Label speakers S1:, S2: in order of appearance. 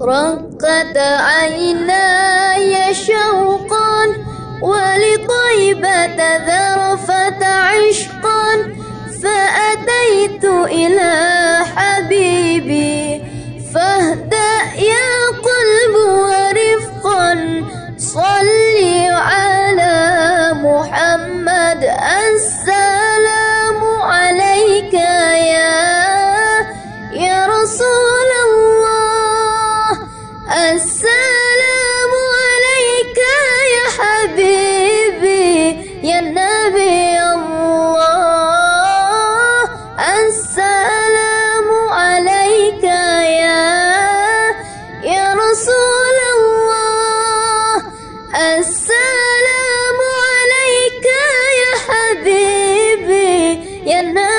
S1: رقت عيناي شوقا ولطيبة ذرفة عشقا فأتيت إلى حبيبي فاهدأ يا قلب ورفقا صلي على محمد السلام عليك يا يا رسول السلام عليك يا حبيبي يا نبي